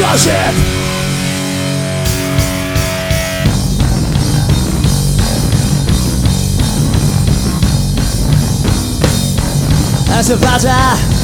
gossip As a batter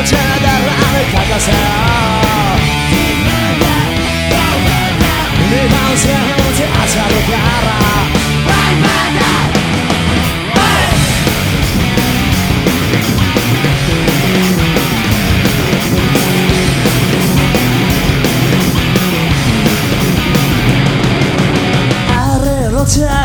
Tell that I'm a cockassin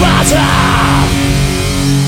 bottom